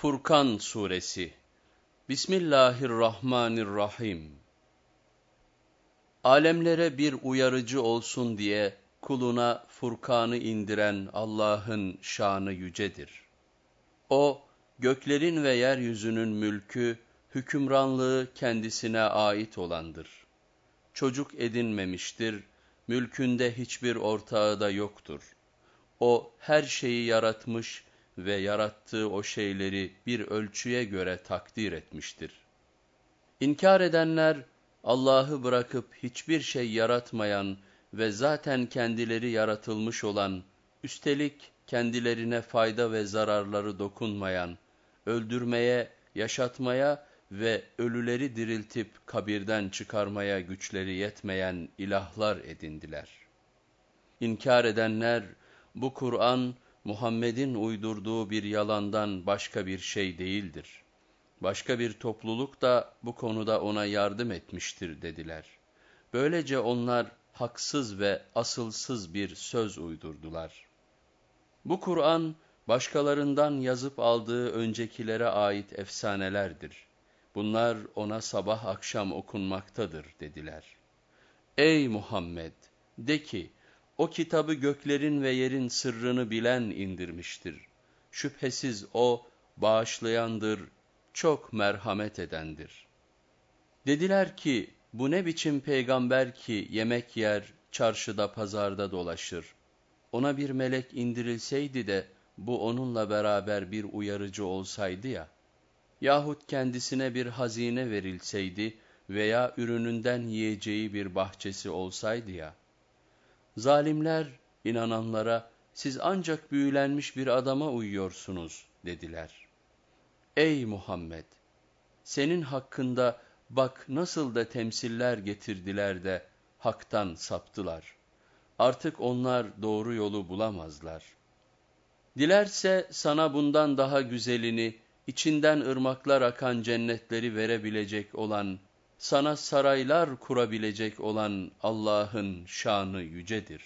Furkan Suresi Bismillahirrahmanirrahim Alemlere bir uyarıcı olsun diye kuluna Furkan'ı indiren Allah'ın şanı yücedir. O, göklerin ve yeryüzünün mülkü, hükümranlığı kendisine ait olandır. Çocuk edinmemiştir, mülkünde hiçbir ortağı da yoktur. O, her şeyi yaratmış ve yarattığı o şeyleri bir ölçüye göre takdir etmiştir. İnkar edenler, Allah'ı bırakıp hiçbir şey yaratmayan ve zaten kendileri yaratılmış olan, üstelik kendilerine fayda ve zararları dokunmayan, öldürmeye, yaşatmaya ve ölüleri diriltip kabirden çıkarmaya güçleri yetmeyen ilahlar edindiler. İnkar edenler, bu Kur'an, Muhammed'in uydurduğu bir yalandan başka bir şey değildir. Başka bir topluluk da bu konuda ona yardım etmiştir dediler. Böylece onlar haksız ve asılsız bir söz uydurdular. Bu Kur'an, başkalarından yazıp aldığı öncekilere ait efsanelerdir. Bunlar ona sabah akşam okunmaktadır dediler. Ey Muhammed! De ki, o kitabı göklerin ve yerin sırrını bilen indirmiştir. Şüphesiz o bağışlayandır, çok merhamet edendir. Dediler ki, bu ne biçim peygamber ki yemek yer, çarşıda pazarda dolaşır. Ona bir melek indirilseydi de bu onunla beraber bir uyarıcı olsaydı ya, yahut kendisine bir hazine verilseydi veya ürününden yiyeceği bir bahçesi olsaydı ya, Zalimler inananlara siz ancak büyülenmiş bir adama uyuyorsunuz dediler. Ey Muhammed! Senin hakkında bak nasıl da temsiller getirdiler de haktan saptılar. Artık onlar doğru yolu bulamazlar. Dilerse sana bundan daha güzelini, içinden ırmaklar akan cennetleri verebilecek olan sana saraylar kurabilecek olan Allah'ın şanı yücedir.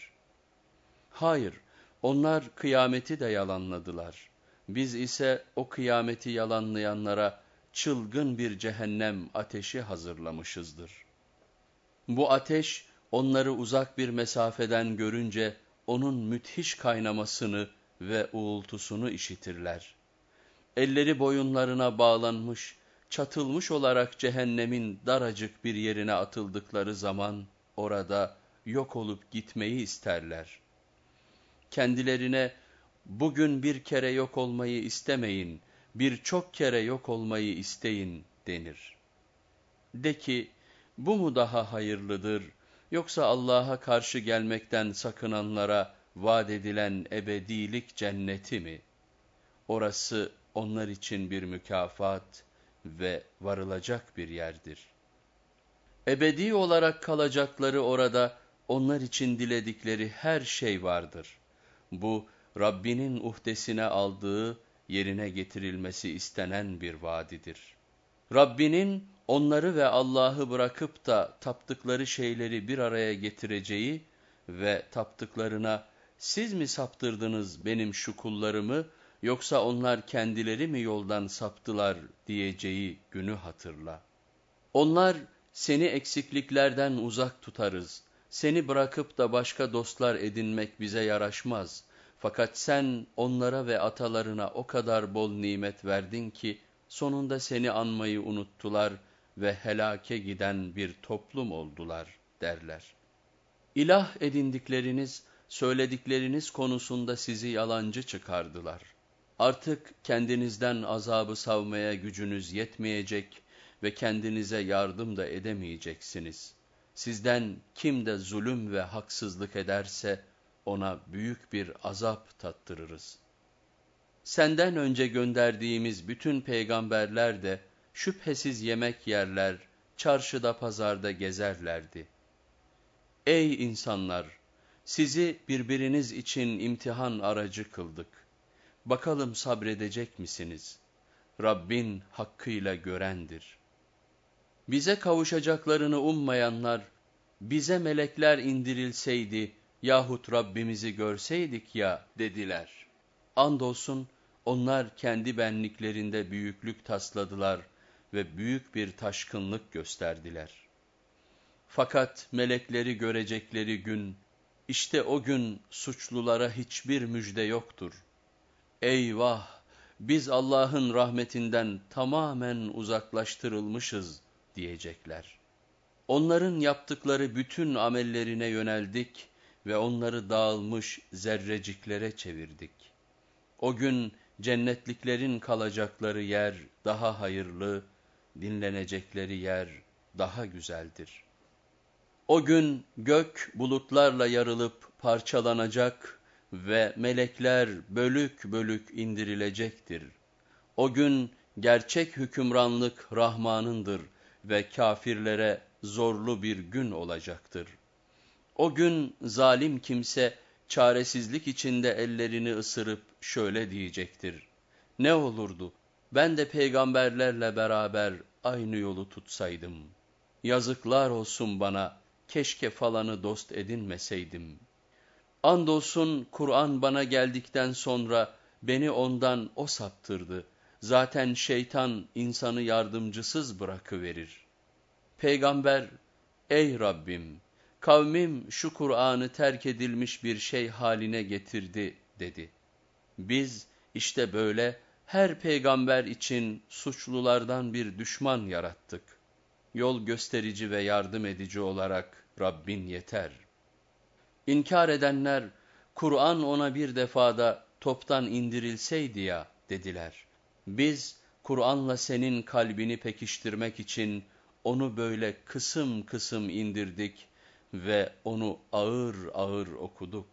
Hayır, onlar kıyameti de yalanladılar. Biz ise o kıyameti yalanlayanlara çılgın bir cehennem ateşi hazırlamışızdır. Bu ateş, onları uzak bir mesafeden görünce onun müthiş kaynamasını ve uğultusunu işitirler. Elleri boyunlarına bağlanmış, çatılmış olarak cehennemin daracık bir yerine atıldıkları zaman orada yok olup gitmeyi isterler. Kendilerine bugün bir kere yok olmayı istemeyin, birçok kere yok olmayı isteyin denir. De ki bu mu daha hayırlıdır yoksa Allah'a karşı gelmekten sakınanlara vaat edilen ebedilik cenneti mi? Orası onlar için bir mükafat, ve varılacak bir yerdir. Ebedi olarak kalacakları orada onlar için diledikleri her şey vardır. Bu Rabbinin uhdesine aldığı yerine getirilmesi istenen bir vadidir. Rabbinin onları ve Allah'ı bırakıp da taptıkları şeyleri bir araya getireceği ve taptıklarına siz mi saptırdınız benim şu kullarımı yoksa onlar kendileri mi yoldan saptılar diyeceği günü hatırla. Onlar seni eksikliklerden uzak tutarız, seni bırakıp da başka dostlar edinmek bize yaraşmaz. Fakat sen onlara ve atalarına o kadar bol nimet verdin ki, sonunda seni anmayı unuttular ve helake giden bir toplum oldular derler. İlah edindikleriniz, söyledikleriniz konusunda sizi yalancı çıkardılar. Artık kendinizden azabı savmaya gücünüz yetmeyecek ve kendinize yardım da edemeyeceksiniz. Sizden kim de zulüm ve haksızlık ederse ona büyük bir azap tattırırız. Senden önce gönderdiğimiz bütün peygamberler de şüphesiz yemek yerler, çarşıda pazarda gezerlerdi. Ey insanlar! Sizi birbiriniz için imtihan aracı kıldık. Bakalım sabredecek misiniz? Rabbin hakkıyla görendir. Bize kavuşacaklarını ummayanlar, bize melekler indirilseydi yahut Rabbimizi görseydik ya dediler. Andolsun Onlar kendi benliklerinde büyüklük tasladılar ve büyük bir taşkınlık gösterdiler. Fakat melekleri görecekleri gün, işte o gün suçlulara hiçbir müjde yoktur. Eyvah! Biz Allah'ın rahmetinden tamamen uzaklaştırılmışız diyecekler. Onların yaptıkları bütün amellerine yöneldik ve onları dağılmış zerreciklere çevirdik. O gün cennetliklerin kalacakları yer daha hayırlı, dinlenecekleri yer daha güzeldir. O gün gök bulutlarla yarılıp parçalanacak ve melekler bölük bölük indirilecektir. O gün gerçek hükümranlık Rahman'ındır ve kafirlere zorlu bir gün olacaktır. O gün zalim kimse çaresizlik içinde ellerini ısırıp şöyle diyecektir. Ne olurdu ben de peygamberlerle beraber aynı yolu tutsaydım. Yazıklar olsun bana keşke falanı dost edinmeseydim. Andolsun Kur'an bana geldikten sonra beni ondan o saptırdı. Zaten şeytan insanı yardımcısız bırakıverir. Peygamber, ey Rabbim, kavmim şu Kur'an'ı terk edilmiş bir şey haline getirdi dedi. Biz işte böyle her peygamber için suçlulardan bir düşman yarattık. Yol gösterici ve yardım edici olarak Rabbin yeter. İnkar edenler, Kur'an ona bir defada toptan indirilseydi ya dediler. Biz Kur'an'la senin kalbini pekiştirmek için onu böyle kısım kısım indirdik ve onu ağır ağır okuduk.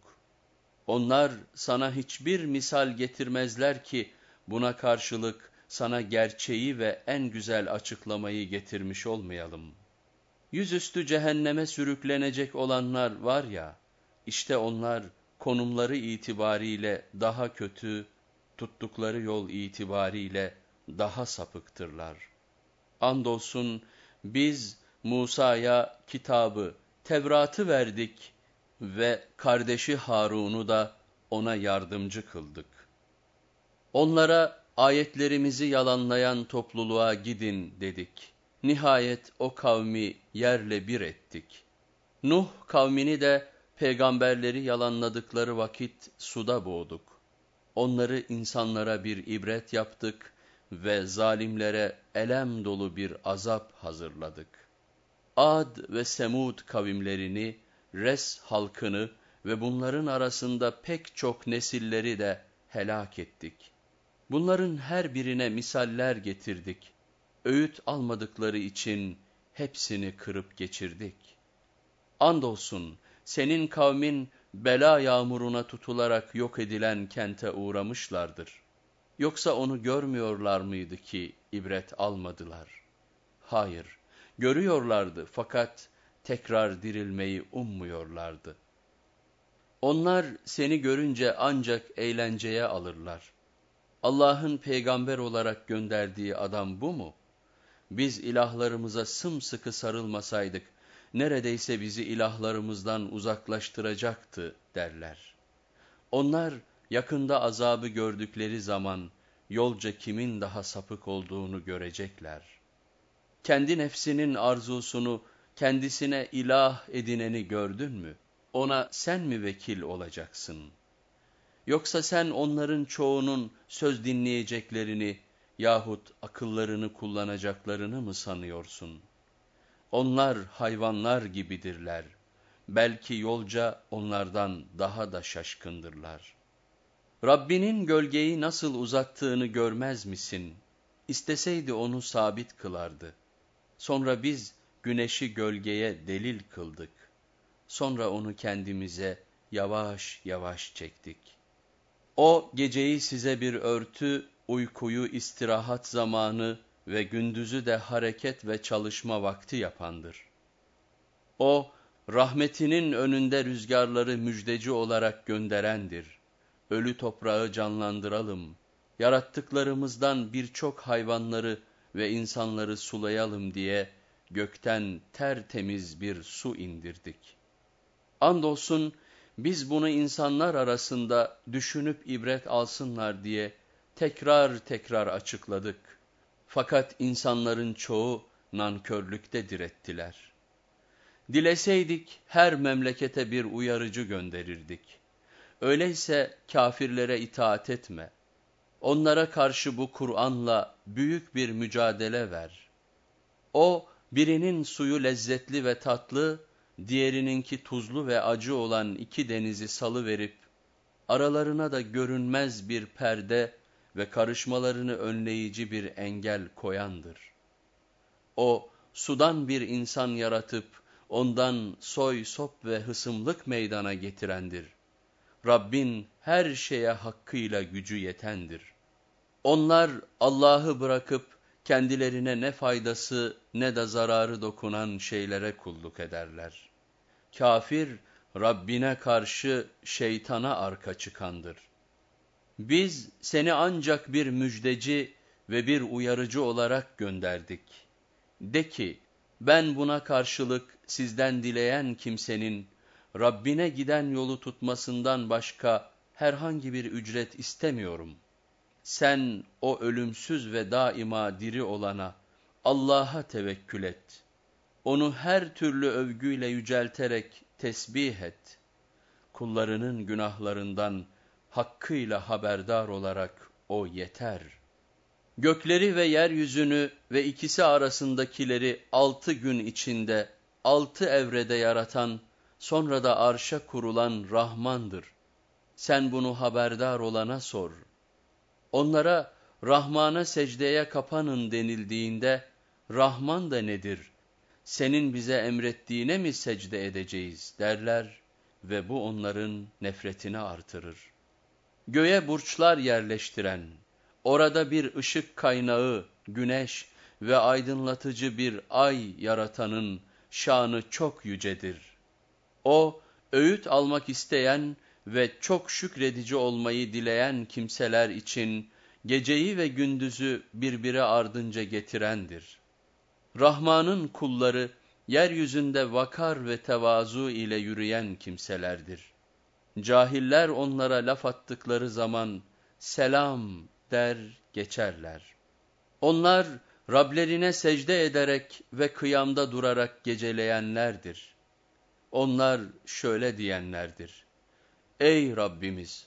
Onlar sana hiçbir misal getirmezler ki buna karşılık sana gerçeği ve en güzel açıklamayı getirmiş olmayalım. Yüzüstü cehenneme sürüklenecek olanlar var ya, işte onlar konumları itibariyle daha kötü, tuttukları yol itibariyle daha sapıktırlar. Andolsun biz Musa'ya kitabı, Tevrat'ı verdik ve kardeşi Harun'u da ona yardımcı kıldık. Onlara ayetlerimizi yalanlayan topluluğa gidin dedik. Nihayet o kavmi yerle bir ettik. Nuh kavmini de peygamberleri yalanladıkları vakit suda boğduk. Onları insanlara bir ibret yaptık ve zalimlere elem dolu bir azap hazırladık. Ad ve Semud kavimlerini, Res halkını ve bunların arasında pek çok nesilleri de helak ettik. Bunların her birine misaller getirdik. Öğüt almadıkları için hepsini kırıp geçirdik. Andolsun senin kavmin bela yağmuruna tutularak yok edilen kente uğramışlardır. Yoksa onu görmüyorlar mıydı ki ibret almadılar? Hayır, görüyorlardı fakat tekrar dirilmeyi ummuyorlardı. Onlar seni görünce ancak eğlenceye alırlar. Allah'ın peygamber olarak gönderdiği adam bu mu? Biz ilahlarımıza sımsıkı sarılmasaydık, neredeyse bizi ilahlarımızdan uzaklaştıracaktı derler. Onlar yakında azabı gördükleri zaman yolca kimin daha sapık olduğunu görecekler. Kendi nefsinin arzusunu kendisine ilah edineni gördün mü? Ona sen mi vekil olacaksın? Yoksa sen onların çoğunun söz dinleyeceklerini yahut akıllarını kullanacaklarını mı sanıyorsun? Onlar hayvanlar gibidirler. Belki yolca onlardan daha da şaşkındırlar. Rabbinin gölgeyi nasıl uzattığını görmez misin? İsteseydi onu sabit kılardı. Sonra biz güneşi gölgeye delil kıldık. Sonra onu kendimize yavaş yavaş çektik. O geceyi size bir örtü, uykuyu istirahat zamanı ve gündüzü de hareket ve çalışma vakti yapandır. O, rahmetinin önünde rüzgarları müjdeci olarak gönderendir. Ölü toprağı canlandıralım, yarattıklarımızdan birçok hayvanları ve insanları sulayalım diye gökten tertemiz bir su indirdik. Andolsun biz bunu insanlar arasında düşünüp ibret alsınlar diye tekrar tekrar açıkladık. Fakat insanların çoğu nankörlükte direttiler. Dileseydik her memlekete bir uyarıcı gönderirdik. Öyleyse kafirlere itaat etme. Onlara karşı bu Kur'an'la büyük bir mücadele ver. O, birinin suyu lezzetli ve tatlı, diğerininki tuzlu ve acı olan iki denizi salı verip, aralarına da görünmez bir perde ve karışmalarını önleyici bir engel koyandır. O, sudan bir insan yaratıp, ondan soy, sop ve hısımlık meydana getirendir. Rabbin her şeye hakkıyla gücü yetendir. Onlar Allah'ı bırakıp, kendilerine ne faydası ne de zararı dokunan şeylere kulluk ederler. Kafir, Rabbine karşı şeytana arka çıkandır. Biz seni ancak bir müjdeci ve bir uyarıcı olarak gönderdik. De ki, ben buna karşılık sizden dileyen kimsenin, Rabbine giden yolu tutmasından başka herhangi bir ücret istemiyorum. Sen o ölümsüz ve daima diri olana, Allah'a tevekkül et. Onu her türlü övgüyle yücelterek tesbih et. Kullarının günahlarından hakkıyla haberdar olarak o yeter. Gökleri ve yeryüzünü ve ikisi arasındakileri altı gün içinde, altı evrede yaratan, sonra da arşa kurulan Rahmandır. Sen bunu haberdar olana sor. Onlara Rahman'a secdeye kapanın denildiğinde, Rahman da nedir? Senin bize emrettiğine mi secde edeceğiz derler ve bu onların nefretini artırır. Göğe burçlar yerleştiren, orada bir ışık kaynağı, güneş ve aydınlatıcı bir ay yaratanın şanı çok yücedir. O, öğüt almak isteyen ve çok şükredici olmayı dileyen kimseler için geceyi ve gündüzü birbiri ardınca getirendir. Rahman'ın kulları, yeryüzünde vakar ve tevazu ile yürüyen kimselerdir. Cahiller onlara laf attıkları zaman, selam der geçerler. Onlar, Rablerine secde ederek ve kıyamda durarak geceleyenlerdir. Onlar şöyle diyenlerdir. Ey Rabbimiz!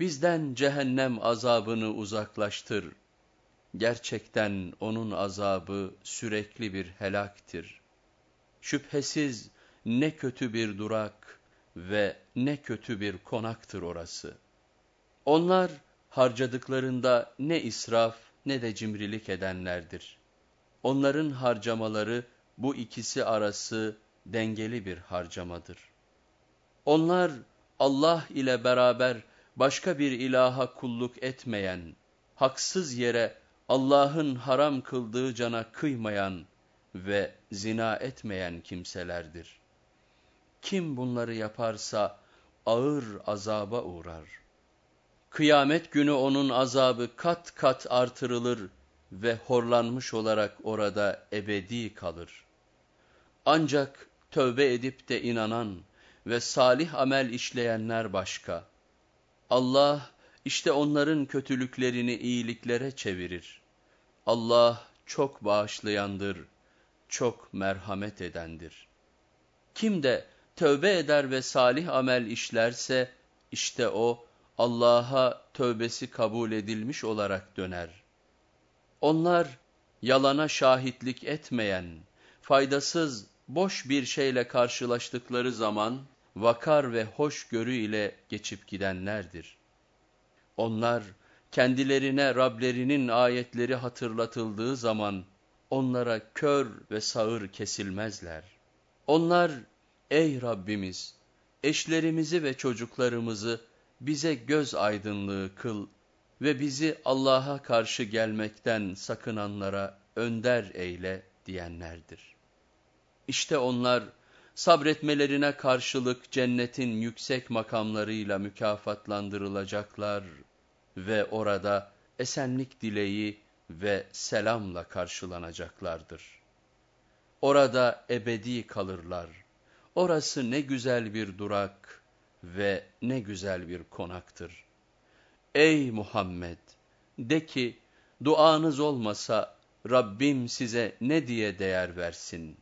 Bizden cehennem azabını uzaklaştır. Gerçekten onun azabı sürekli bir helaktir. Şüphesiz ne kötü bir durak ve ne kötü bir konaktır orası. Onlar harcadıklarında ne israf ne de cimrilik edenlerdir. Onların harcamaları bu ikisi arası dengeli bir harcamadır. Onlar Allah ile beraber başka bir ilaha kulluk etmeyen, haksız yere Allah'ın haram kıldığı cana kıymayan ve zina etmeyen kimselerdir. Kim bunları yaparsa ağır azaba uğrar. Kıyamet günü onun azabı kat kat artırılır ve horlanmış olarak orada ebedi kalır. Ancak tövbe edip de inanan ve salih amel işleyenler başka. Allah işte onların kötülüklerini iyiliklere çevirir. Allah çok bağışlayandır, çok merhamet edendir. Kim de tövbe eder ve salih amel işlerse, işte o Allah'a tövbesi kabul edilmiş olarak döner. Onlar yalana şahitlik etmeyen, faydasız, boş bir şeyle karşılaştıkları zaman, vakar ve hoşgörü ile geçip gidenlerdir. Onlar kendilerine Rablerinin ayetleri hatırlatıldığı zaman onlara kör ve sağır kesilmezler. Onlar ey Rabbimiz eşlerimizi ve çocuklarımızı bize göz aydınlığı kıl ve bizi Allah'a karşı gelmekten sakınanlara önder eyle diyenlerdir. İşte onlar sabretmelerine karşılık cennetin yüksek makamlarıyla mükafatlandırılacaklar ve orada esenlik dileği ve selamla karşılanacaklardır. Orada ebedi kalırlar. Orası ne güzel bir durak ve ne güzel bir konaktır. Ey Muhammed! De ki, duanız olmasa Rabbim size ne diye değer versin?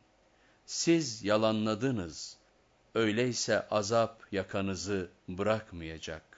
Siz yalanladınız, öyleyse azap yakanızı bırakmayacak.